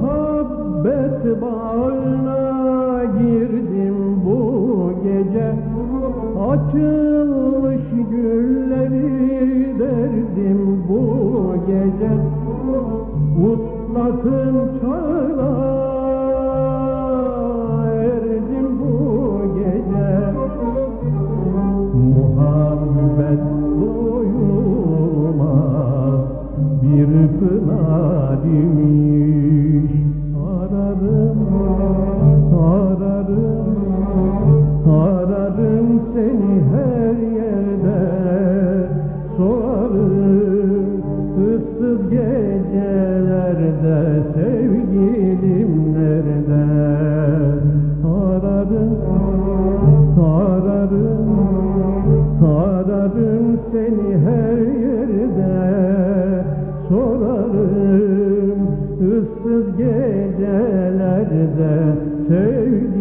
muhabbet bağına girdim bu gece. Açılmış gülleri derdim bu gece. Mutlakın çağlar muhabbet bu Issız gecelerde sevgilim nerede? Ararım, ararım, ararım seni her yerde. Sorarım ıssız gecelerde sevgilim